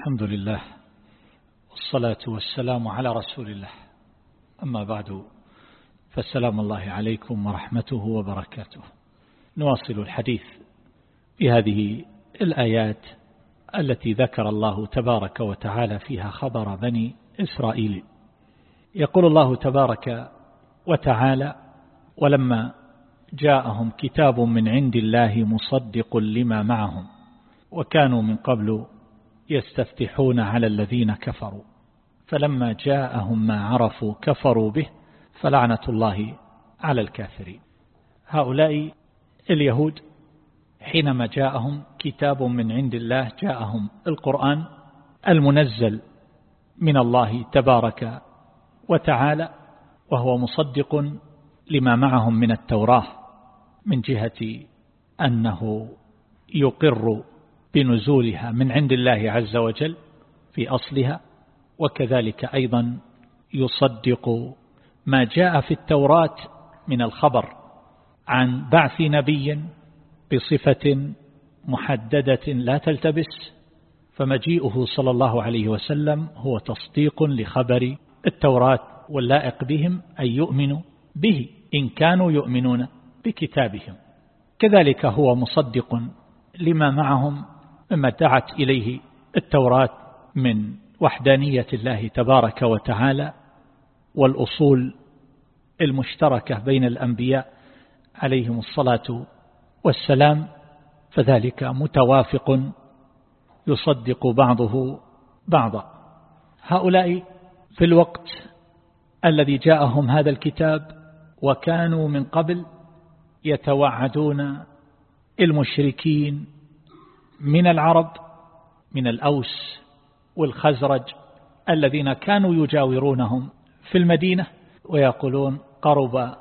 الحمد لله والصلاة والسلام على رسول الله. أما بعد فالسلام الله عليكم ورحمته وبركاته. نواصل الحديث بهذه الآيات التي ذكر الله تبارك وتعالى فيها خبر بني إسرائيل. يقول الله تبارك وتعالى ولما جاءهم كتاب من عند الله مصدق لما معهم وكانوا من قبل يستفتحون على الذين كفروا. فلما جاءهم ما عرفوا كفروا به فلعنة الله على الكافرين. هؤلاء اليهود حينما جاءهم كتاب من عند الله جاءهم القرآن المنزل من الله تبارك وتعالى وهو مصدق لما معهم من التوراة من جهة أنه يقر بنزولها من عند الله عز وجل في أصلها وكذلك أيضا يصدق ما جاء في التوراة من الخبر عن بعث نبي بصفة محددة لا تلتبس فمجيئه صلى الله عليه وسلم هو تصديق لخبر التوراة واللائق بهم أن يؤمنوا به إن كانوا يؤمنون بكتابهم. كذلك هو مصدق لما معهم مما دعت إليه التوراة من وحدانية الله تبارك وتعالى والأصول المشتركة بين الأنبياء عليهم الصلاة والسلام فذلك متوافق يصدق بعضه بعضا. هؤلاء في الوقت الذي جاءهم هذا الكتاب وكانوا من قبل يتوعدون المشركين من العرب من الأوس والخزرج الذين كانوا يجاورونهم في المدينة ويقولون قرب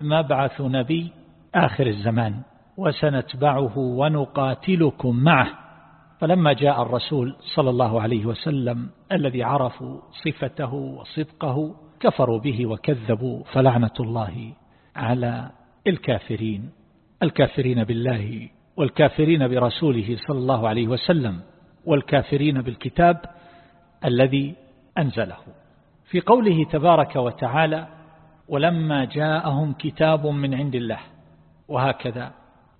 مبعث نبي آخر الزمان وسنتبعه ونقاتلكم معه. فلما جاء الرسول صلى الله عليه وسلم الذي عرفوا صفته وصدقه كفروا به وكذبوا فلعنة الله على الكافرين الكافرين بالله والكافرين برسوله صلى الله عليه وسلم والكافرين بالكتاب الذي أنزله. في قوله تبارك وتعالى ولما جاءهم كتاب من عند الله وهكذا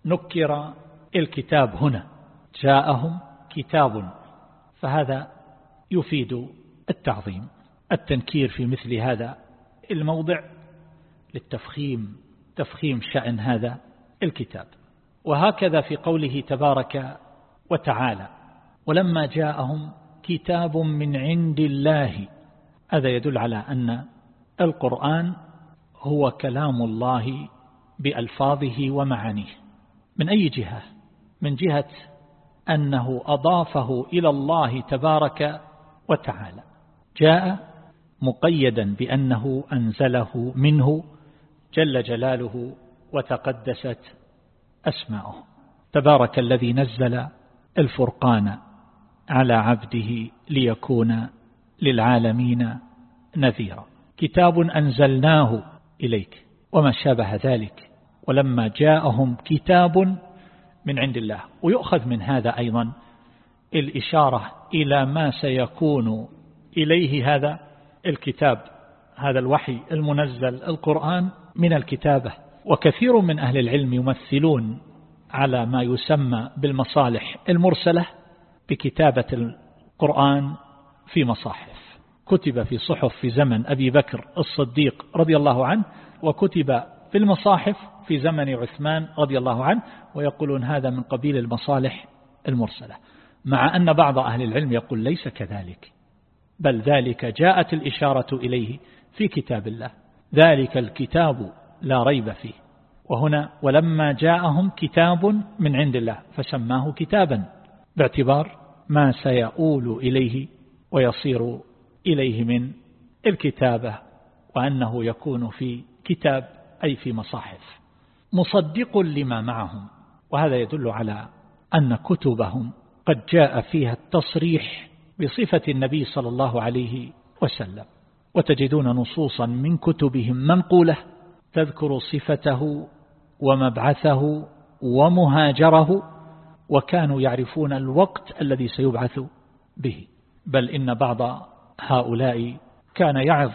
نكر الكتاب هنا جاءهم كتاب فهذا يفيد التعظيم التنكير في مثل هذا الموضع للتفخيم تفخيم شأن هذا الكتاب. وهكذا في قوله تبارك وتعالى ولما جاءهم كتاب من عند الله. هذا يدل على أن القرآن هو كلام الله بألفاظه ومعانيه. من أي جهة؟ من جهة أنه أضافه إلى الله تبارك وتعالى. جاء مقيدا بأنه أنزله منه جل جلاله وتقدست أسماؤه تبارك الذي نزل الفرقان على عبده ليكون للعالمين نذيرا. كتاب أنزلناه إليك وما شابه ذلك. ولما جاءهم كتاب من عند الله ويؤخذ من هذا أيضا الإشارة إلى ما سيكون إليه هذا الكتاب هذا الوحي المنزل القرآن من الكتابة. وكثير من أهل العلم يمثلون على ما يسمى بالمصالح المرسلة بكتابة القرآن في مصاحف. كتب في صحف في زمن أبي بكر الصديق رضي الله عنه وكتب في المصاحف في زمن عثمان رضي الله عنه ويقولون هذا من قبيل المصالح المرسلة. مع أن بعض أهل العلم يقول ليس كذلك بل ذلك جاءت الإشارة إليه في كتاب الله. ذلك الكتاب لا ريب فيه. وهنا ولما جاءهم كتاب من عند الله فسماه كتابا باعتبار ما سيؤول إليه ويصير إليه من الكتابة وأنه يكون في كتاب أي في مصاحف. مصدق لما معهم وهذا يدل على أن كتبهم قد جاء فيها التصريح بصفة النبي صلى الله عليه وسلم. وتجدون نصوصا من كتبهم منقولة تذكر صفته ومبعثه ومهاجره وكانوا يعرفون الوقت الذي سيبعث به. بل إن بعض هؤلاء كان يعظ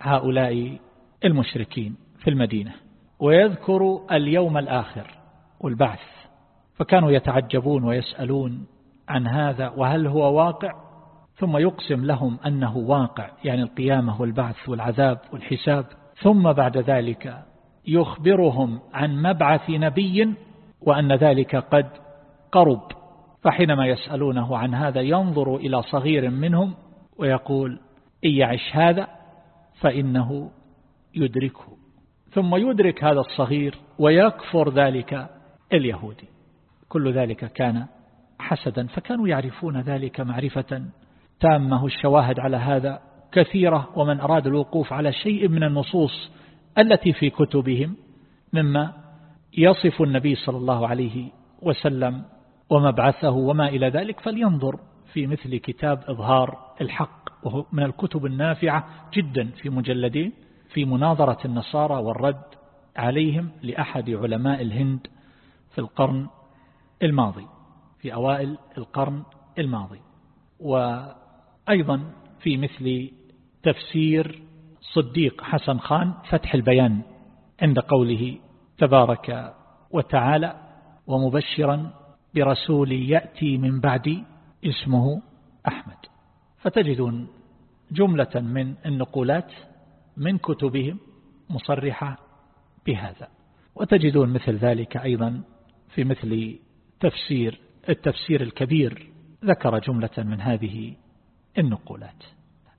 هؤلاء المشركين في المدينة ويذكر اليوم الآخر والبعث. فكانوا يتعجبون ويسألون عن هذا وهل هو واقع؟ ثم يقسم لهم أنه واقع يعني القيامة والبعث والعذاب والحساب. ثم بعد ذلك يخبرهم عن مبعث نبي وأن ذلك قد قرب. فحينما يسألونه عن هذا ينظر إلى صغير منهم ويقول إن يعش هذا فإنه يدركه. ثم يدرك هذا الصغير ويكفر ذلك اليهودي. كل ذلك كان حسدا فكانوا يعرفون ذلك معرفة تامة الشواهد على هذا كثيرة ومن أراد الوقوف على شيء من النصوص التي في كتبهم مما يصف النبي صلى الله عليه وسلم ومبعثه وما إلى ذلك فلينظر في مثل كتاب إظهار الحق وهو من الكتب النافعة جدا في مجلدين في مناظرة النصارى والرد عليهم لأحد علماء الهند في القرن الماضي في أوائل القرن الماضي. وأيضا في مثل تفسير صديق حسن خان فتح البيان عند قوله تبارك وتعالى ومبشرا برسول يأتي من بعدي اسمه أحمد. فتجدون جملة من النقولات من كتبهم مصرحة بهذا. وتجدون مثل ذلك أيضا في مثل تفسير التفسير الكبير ذكر جملة من هذه النقولات.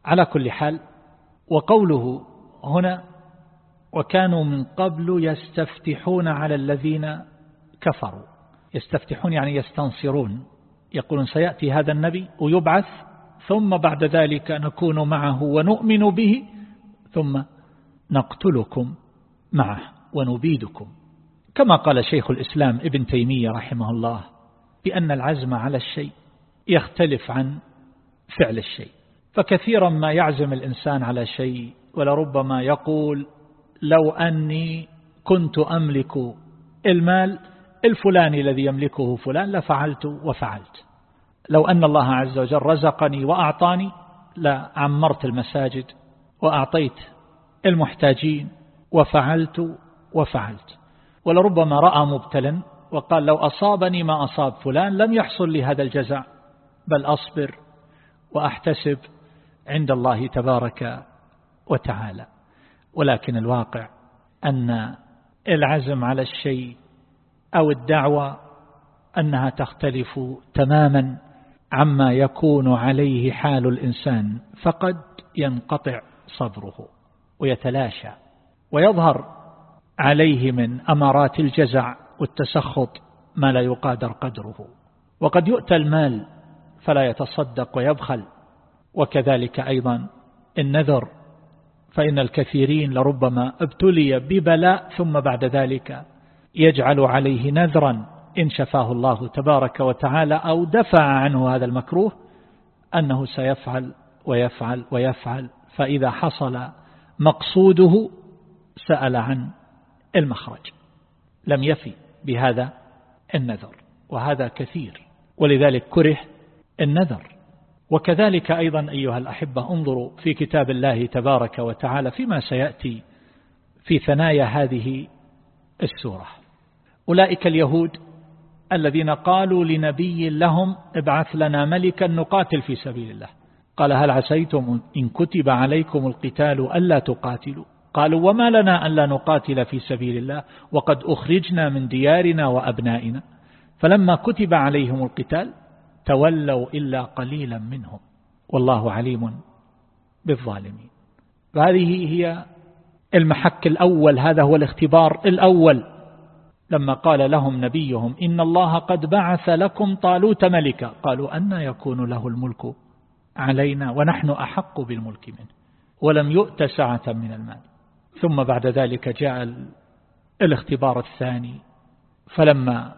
على كل حال وقوله هنا وكانوا من قبل يستفتحون على الذين كفروا. يستفتحون يعني يستنصرون. يقولون سيأتي هذا النبي ويبعث ثم بعد ذلك نكون معه ونؤمن به ثم نقتلكم معه ونبيدكم. كما قال شيخ الإسلام ابن تيمية رحمه الله بأن العزم على الشيء يختلف عن فعل الشيء. فكثيرا ما يعزم الإنسان على شيء ولربما يقول لو أني كنت أملك المال الفلاني الذي يملكه فلان لفعلت وفعلت. لو أن الله عز وجل رزقني وأعطاني لعمرت المساجد وأعطيت المحتاجين وفعلت وفعلت. ولربما رأى مبتلا وقال لو أصابني ما أصاب فلان لم يحصل لي هذا الجزاء بل أصبر وأحتسب عند الله تبارك وتعالى. ولكن الواقع أن العزم على الشيء أو الدعوة أنها تختلف تماما عما يكون عليه حال الإنسان فقد ينقطع صبره ويتلاشى ويظهر عليه من أمارات الجزع والتسخط ما لا يقادر قدره. وقد يؤتى المال فلا يتصدق ويبخل وكذلك أيضا النذر فإن الكثيرين لربما ابتلي ببلاء ثم بعد ذلك يجعل عليه نذرا إن شفاه الله تبارك وتعالى أو دفع عنه هذا المكروه أنه سيفعل ويفعل ويفعل فإذا حصل مقصوده سأل عن المخرج لم يفي بهذا النذر وهذا كثير ولذلك كره النذر. وكذلك أيضا أيها الأحبة انظروا في كتاب الله تبارك وتعالى فيما سيأتي في ثنايا هذه السورة. أولئك اليهود الذين قالوا لنبي لهم ابعث لنا ملكا نقاتل في سبيل الله. قال هل عسيتم إن كتب عليكم القتال ألا تقاتلوا؟ قالوا وما لنا أن لا نقاتل في سبيل الله وقد أخرجنا من ديارنا وأبنائنا. فلما كتب عليهم القتال تولوا إلا قليلا منهم. والله عليم بالظالمين. فهذه هي المحك الأول هذا هو الاختبار الأول. لما قال لهم نبيهم إن الله قد بعث لكم طالوت ملكا. قالوا أن يكون له الملك علينا ونحن أحق بالملك منه. ولم يؤت سعة من المال. ثم بعد ذلك جاء الاختبار الثاني. فلما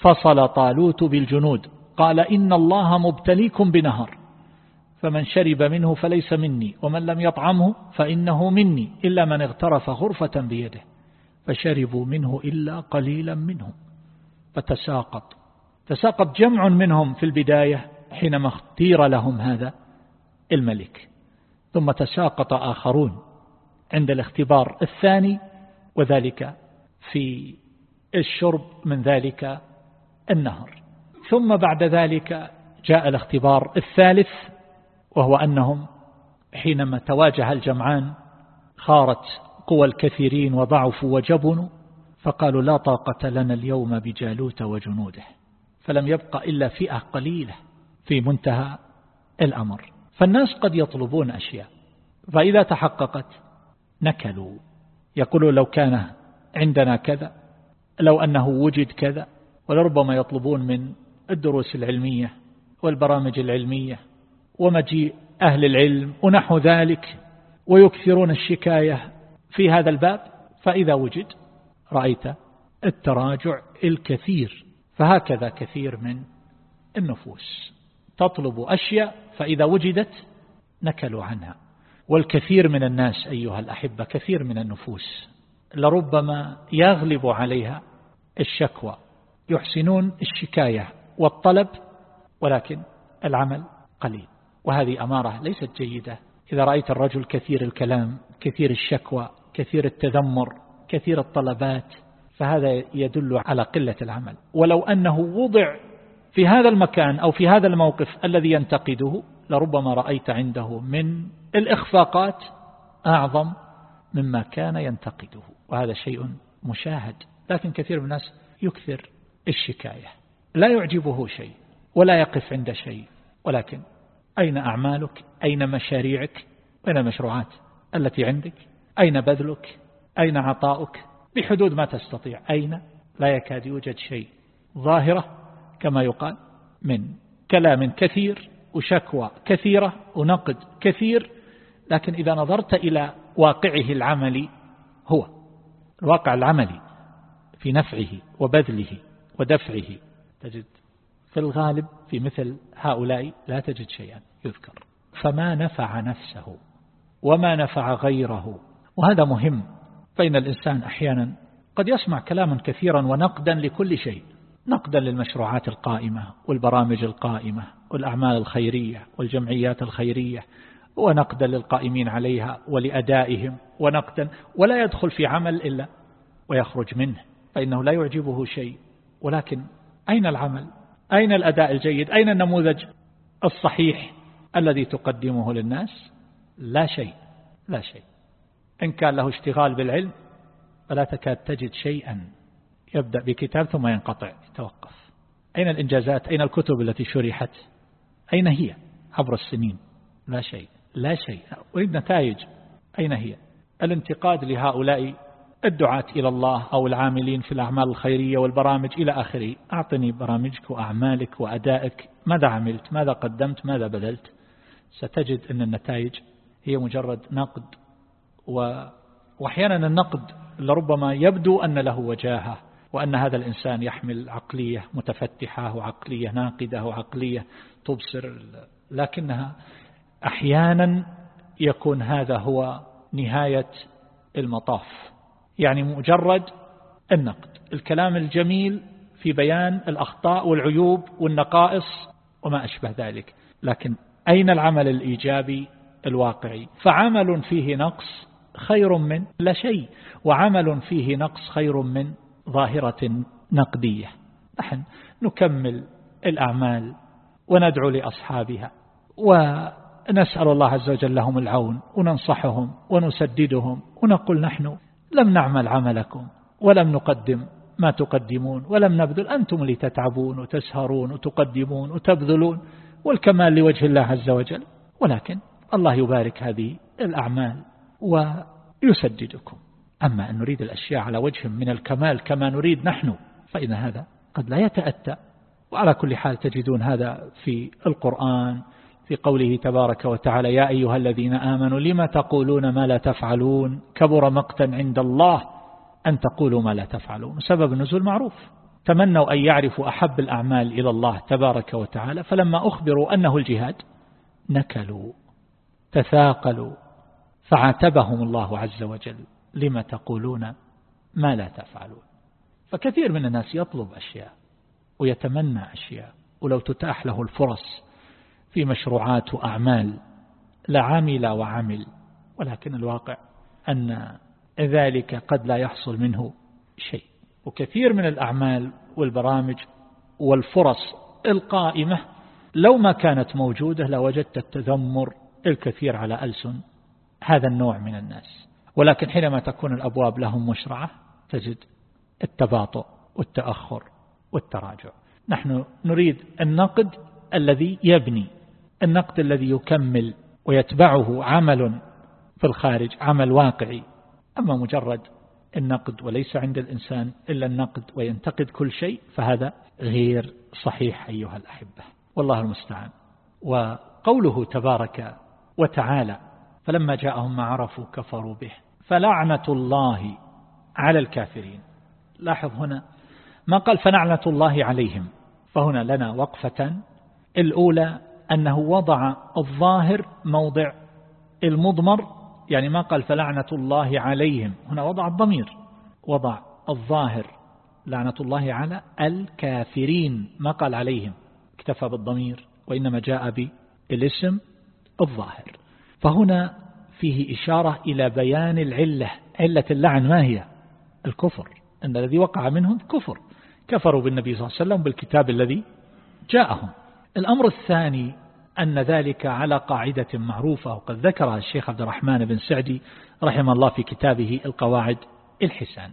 فصل طالوت بالجنود قال إن الله مبتليكم بنهر فمن شرب منه فليس مني ومن لم يطعمه فإنه مني إلا من اغترف غرفة بيده فشربوا منه إلا قليلا منهم فتساقط تساقط جمع منهم في البداية حينما اختير لهم هذا الملك ثم تساقط آخرون عند الاختبار الثاني وذلك في الشرب من ذلك النهر ثم بعد ذلك جاء الاختبار الثالث وهو أنهم حينما تواجه الجمعان خارت قوى الكثيرين وضعفوا وجبنوا فقالوا لا طاقة لنا اليوم بجالوت وجنوده فلم يبق إلا فئة قليلة في منتهى الأمر. فالناس قد يطلبون أشياء فإذا تحققت نكلوا يقولوا لو كان عندنا كذا لو أنه وجد كذا ولربما يطلبون من الدروس العلمية والبرامج العلمية ومجيء أهل العلم ونحو ذلك ويكثرون الشكاية في هذا الباب فإذا وجد رأيت التراجع الكثير فهكذا كثير من النفوس. تطلب أشياء فإذا وجدت نكلوا عنها. والكثير من الناس أيها الأحبة كثير من النفوس لربما يغلب عليها الشكوى يحسنون الشكاية والطلب ولكن العمل قليل. وهذه أمارة ليست جيدة. إذا رأيت الرجل كثير الكلام كثير الشكوى كثير التذمر كثير الطلبات فهذا يدل على قلة العمل. ولو أنه وضع في هذا المكان أو في هذا الموقف الذي ينتقده لربما رأيت عنده من الإخفاقات أعظم مما كان ينتقده. وهذا شيء مشاهد لكن كثير من الناس يكثر الشكاية. لا يعجبه شيء ولا يقف عند شيء. ولكن أين أعمالك؟ أين مشاريعك؟ أين المشروعات التي عندك؟ أين بذلك؟ أين عطاؤك؟ بحدود ما تستطيع. أين؟ لا يكاد يوجد شيء ظاهرة كما يقال من كلام كثير وشكوى كثيرة ونقد كثير. لكن إذا نظرت إلى واقعه العملي هو الواقع العملي في نفعه وبذله ودفعه تجد في الغالب في مثل هؤلاء لا تجد شيئا يذكر. فما نفع نفسه وما نفع غيره وهذا مهم. فإن الإنسان أحيانا قد يسمع كلاما كثيرا ونقدا لكل شيء نقدا للمشروعات القائمة والبرامج القائمة والأعمال الخيرية والجمعيات الخيرية ونقدا للقائمين عليها ولأدائهم ونقدا ولا يدخل في عمل إلا ويخرج منه فإنه لا يعجبه شيء. ولكن أين العمل؟ أين الأداء الجيد؟ أين النموذج الصحيح الذي تقدمه للناس؟ لا شيء لا شيء. إن كان له اشتغال بالعلم فلا تكاد تجد شيئا. يبدأ بكتاب ثم ينقطع. يتوقف أين الإنجازات؟ أين الكتب التي شرحت؟ أين هي عبر السنين؟ لا شيء لا شيء. أريد نتائج أين هي؟ الانتقاد لهؤلاء الدعاة إلى الله أو العاملين في الأعمال الخيرية والبرامج إلى آخره. أعطني برامجك وأعمالك وأدائك. ماذا عملت؟ ماذا قدمت؟ ماذا بذلت؟ ستجد أن النتائج هي مجرد نقد. و... وأحيانا النقد لربما يبدو أن له وجاهة وأن هذا الإنسان يحمل عقلية متفتحة وعقلية ناقدة وعقلية تبصر. لكنها أحيانا يكون هذا هو نهاية المطاف. يعني مجرد النقد. الكلام الجميل في بيان الأخطاء والعيوب والنقائص وما أشبه ذلك. لكن أين العمل الإيجابي الواقعي؟ فعمل فيه نقص خير من لا شيء وعمل فيه نقص خير من ظاهرة نقدية. نحن نكمل الأعمال وندعو لأصحابها ونسأل الله عز وجل لهم العون وننصحهم ونسددهم ونقول نحن لم نعمل عملكم ولم نقدم ما تقدمون ولم نبذل. أنتم اللي تتعبون وتسهرون وتقدمون وتبذلون والكمال لوجه الله عز وجل. ولكن الله يبارك هذه الأعمال ويسددكم. أما أن نريد الأشياء على وجه من الكمال كما نريد نحن فإن هذا قد لا يتأتى. وعلى كل حال تجدون هذا في القرآن في قوله تبارك وتعالى يا أيها الذين آمنوا لما تقولون ما لا تفعلون؟ كبر مقتا عند الله أن تقولوا ما لا تفعلون. سبب النزول معروف. تمنوا أن يعرفوا أحب الأعمال إلى الله تبارك وتعالى فلما أخبروا أنه الجهاد نكلوا تثاقلوا فعاتبهم الله عز وجل. لما تقولون ما لا تفعلون؟ فكثير من الناس يطلب أشياء ويتمنى أشياء ولو تتاح له الفرص في مشروعات وأعمال لعمل وعمل ولكن الواقع أن ذلك قد لا يحصل منه شيء. وكثير من الأعمال والبرامج والفرص القائمة لو ما كانت موجودة لوجدت التذمر الكثير على ألسن هذا النوع من الناس. ولكن حينما تكون الأبواب لهم مشرعة تجد التباطؤ والتأخر والتراجع. نحن نريد النقد الذي يبني النقد الذي يكمل ويتبعه عمل في الخارج عمل واقعي. أما مجرد النقد وليس عند الإنسان إلا النقد وينتقد كل شيء فهذا غير صحيح أيها الأحبة. والله المستعان. وقوله تبارك وتعالى فلما جاءهم ما عرفوا كفروا به. فلعنة الله على الكافرين. لاحظ هنا ما قال فلعنة الله عليهم. فهنا لنا وقفة الأولى أنه وضع الظاهر موضع المضمر يعني ما قال فلعنة الله عليهم. هنا وضع الضمير. وضع الظاهر لعنة الله على الكافرين ما قال عليهم. اكتفى بالضمير وإنما جاء بالاسم الظاهر. فهنا فيه إشارة إلى بيان العلة. علة اللعن ما هي؟ الكفر. أن الذي وقع منهم كفر. كفروا بالنبي صلى الله عليه وسلم بالكتاب الذي جاءهم. الأمر الثاني أن ذلك على قاعدة معروفة وقد ذكرها الشيخ عبد الرحمن بن سعدي رحمه الله في كتابه القواعد الحسان.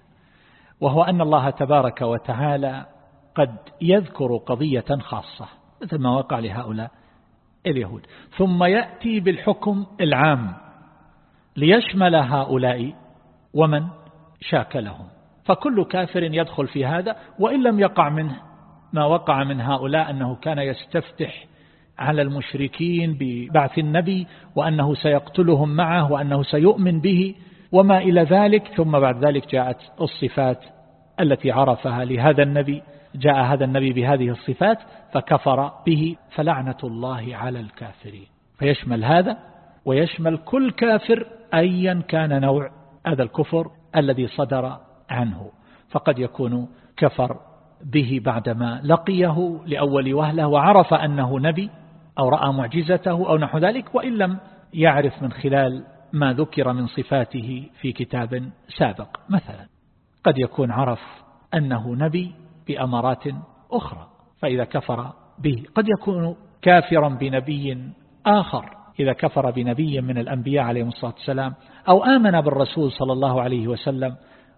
وهو أن الله تبارك وتعالى قد يذكر قضية خاصة مثل ما وقع لهؤلاء اليهود. ثم يأتي بالحكم العام ليشمل هؤلاء ومن شاكلهم فكل كافر يدخل في هذا وإن لم يقع منه ما وقع من هؤلاء أنه كان يستفتح على المشركين ببعث النبي وأنه سيقتلهم معه وأنه سيؤمن به وما إلى ذلك ثم بعد ذلك جاءت الصفات التي عرفها لهذا النبي جاء هذا النبي بهذه الصفات فكفر به فلعنة الله على الكافرين. فيشمل هذا ويشمل كل كافر أيا كان نوع هذا الكفر الذي صدر عنه. فقد يكون كفر به بعدما لقيه لأول وهلة وعرف أنه نبي أو رأى معجزته أو نحو ذلك وإن لم يعرف من خلال ما ذكر من صفاته في كتاب سابق. مثلا قد يكون عرف أنه نبي بأمارات أخرى فإذا كفر به. قد يكون كافرا بنبي آخر إذا كفر بنبي من الأنبياء عليه الصلاة والسلام أو آمن بالرسول صلى الله عليه وسلم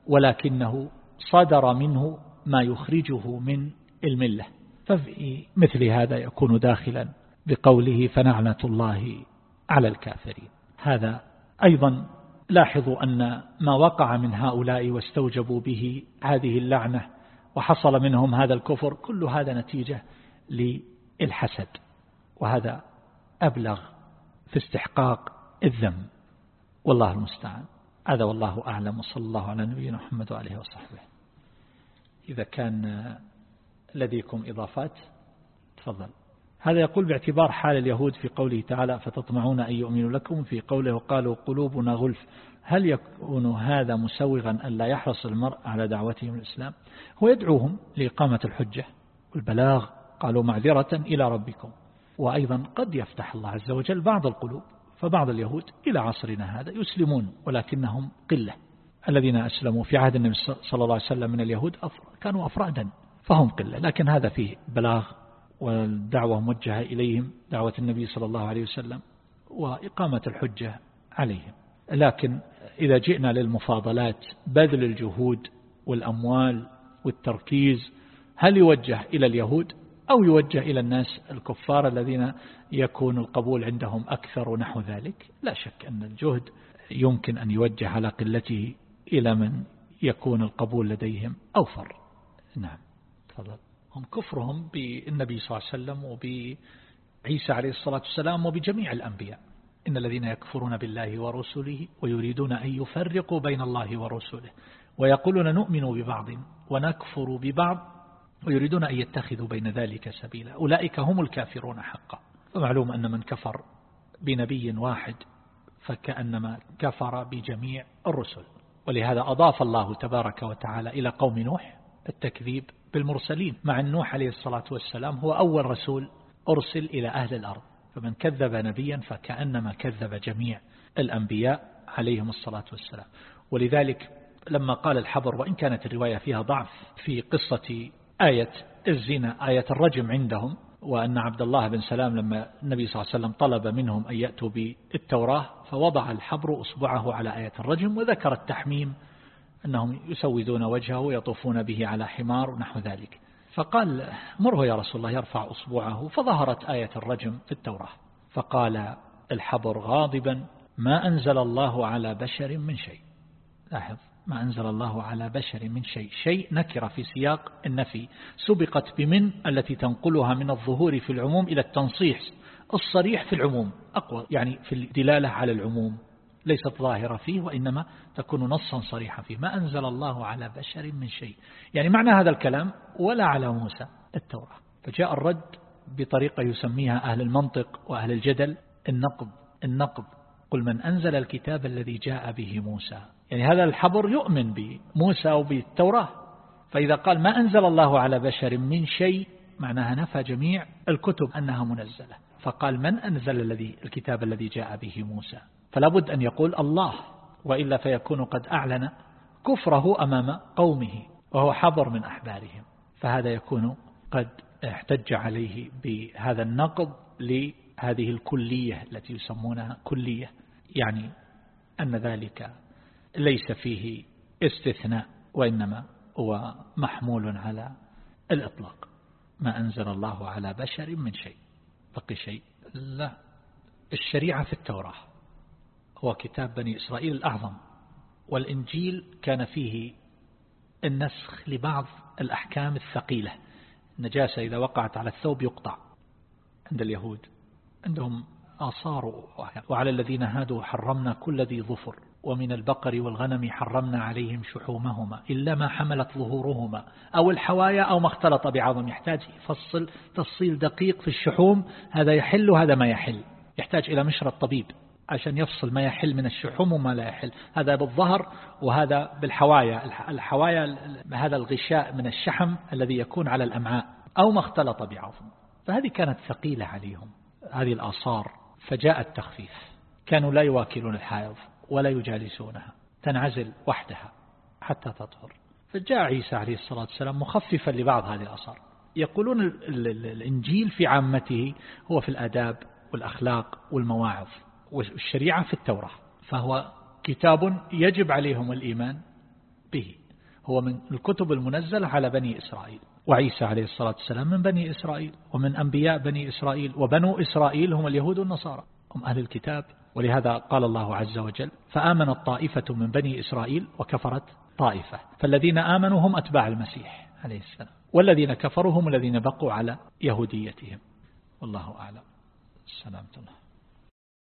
ولكنه صدر منه ما يخرجه من الملة. ففي مثل هذا يكون داخلا بقوله فنعنة الله على الكافرين. هذا أيضا لاحظوا أن ما وقع من هؤلاء واستوجبوا به هذه اللعنة وحصل منهم هذا الكفر كل هذا نتيجة للحسد وهذا أبلغ في استحقاق الذم والله المستعان. هذا والله أعلم وصلى الله على نبينا محمد وعليه وصحبه. إذا كان لديكم إضافات تفضل. هذا يقول باعتبار حال اليهود في قوله تعالى فتطمعون أن يؤمنوا لكم؟ في قوله وقالوا قلوبنا غلف. هل يكون هذا مسوغا أن لا يحرص المرء على دعوتهم الإسلام؟ هو يدعوهم لإقامة الحجة والبلاغ قالوا معذرة إلى ربكم. وأيضا قد يفتح الله عز وجل بعض القلوب فبعض اليهود إلى عصرنا هذا يسلمون ولكنهم قلة. الذين أسلموا في عهد النبي صلى الله عليه وسلم من اليهود كانوا أفرادا فهم قلة لكن هذا فيه بلاغ والدعوة موجهة إليهم دعوة النبي صلى الله عليه وسلم وإقامة الحجة عليهم. لكن إذا جئنا للمفاضلات بذل الجهود والأموال والتركيز هل يوجه إلى اليهود أو يوجه إلى الناس الكفار الذين يكون القبول عندهم أكثر ونحو ذلك؟ لا شك أن الجهد يمكن أن يوجه على قلته إلى من يكون القبول لديهم أوفر. نعم. تفضل. هم كفرهم بالنبي صلى الله عليه وسلم وبعيسى عليه الصلاة والسلام وبجميع الأنبياء. إن الذين يكفرون بالله ورسله ويريدون أن يفرقوا بين الله ورسله ويقولون نؤمن ببعض ونكفر ببعض ويريدون أن يتخذوا بين ذلك سبيلا. أولئك هم الكافرون حقا. ومعلوم أن من كفر بنبي واحد فكأنما كفر بجميع الرسل. ولهذا أضاف الله تبارك وتعالى إلى قوم نوح التكذيب بالمرسلين مع النوح عليه الصلاة والسلام هو أول رسول أرسل إلى أهل الأرض. فمن كذب نبيا فكأنما كذب جميع الأنبياء عليهم الصلاة والسلام. ولذلك لما قال الحبر وإن كانت الرواية فيها ضعف في قصة آية الزنا آية الرجم عندهم وأن عبد الله بن سلام لما النبي صلى الله عليه وسلم طلب منهم أن يأتوا بالتوراة فوضع الحبر أصبعه على آية الرجم وذكر التحميم أنهم يسودون وجهه ويطوفون به على حمار ونحو ذلك. فقال مره يا رسول الله يرفع أصبعه فظهرت آية الرجم في التوراة. فقال الحبر غاضبا ما أنزل الله على بشر من شيء. لاحظ ما أنزل الله على بشر من شيء. شيء نكر في سياق النفي. سبقت بمن؟ التي تنقلها من الظهور في العموم إلى التنصيح الصريح في العموم أقوى يعني في الدلالة على العموم. ليست ظاهرة فيه وإنما تكون نصا صريحا فيه. ما أنزل الله على بشر من شيء. يعني معنى هذا الكلام ولا على موسى التوراة. فجاء الرد بطريقة يسميها أهل المنطق وأهل الجدل النقب النقب. قل من أنزل الكتاب الذي جاء به موسى. يعني هذا الحبر يؤمن بموسى وبالتوراة. فإذا قال ما أنزل الله على بشر من شيء معناها نفى جميع الكتب أنها منزلة. فقال من أنزل الذي الكتاب الذي جاء به موسى؟ فلا بد أن يقول الله وإلا فيكون قد أعلن كفره أمام قومه وهو حبر من أحبارهم. فهذا يكون قد احتج عليه بهذا النقض لهذه الكلية التي يسمونها كلية. يعني أن ذلك ليس فيه استثناء وإنما هو محمول على الإطلاق. ما أنزل الله على بشر من شيء بقي شيء لا الشريعة في التوراة. هو كتاب بني إسرائيل الأعظم والإنجيل كان فيه النسخ لبعض الأحكام الثقيلة. النجاسة إذا وقعت على الثوب يقطع عند اليهود. عندهم آثار وعلى الذين هادوا حرمنا كل ذي ظفر ومن البقر والغنم حرمنا عليهم شحومهما إلا ما حملت ظهورهما أو الحوايا أو ما اختلط بعظم يحتاج يفصل تفصيل دقيق في الشحوم هذا يحل وهذا ما يحل. يحتاج إلى مشرى الطبيب. عشان يفصل ما يحل من الشحوم وما لا يحل. هذا بالظهر وهذا بالحوايا. الحوايا هذا الغشاء من الشحم الذي يكون على الأمعاء أو ما اختلط بعظم. فهذه كانت ثقيلة عليهم. هذه الآثار فجاء التخفيف. كانوا لا يواكلون الحائض ولا يجالسونها. تنعزل وحدها حتى تطهر. فجاء عيسى عليه الصلاة والسلام مخففا لبعض هذه الأثار. يقولون الإنجيل في عامته هو في الآداب والأخلاق والمواعظ. والشريعة في التوراة فهو كتاب يجب عليهم الإيمان به. هو من الكتب المنزلة على بني إسرائيل. وعيسى عليه الصلاة والسلام من بني إسرائيل ومن أنبياء بني إسرائيل وبنو إسرائيل هم اليهود والنصارى. هم أهل الكتاب. ولهذا قال الله عز وجل فآمنت طائفة من بني إسرائيل وكفرت طائفة. فالذين آمنوا هم أتباع المسيح عليه السلام. والذين كفروا هم الذين بقوا على يهوديتهم. والله أعلم. السلام الله